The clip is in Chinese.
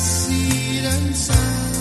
是两心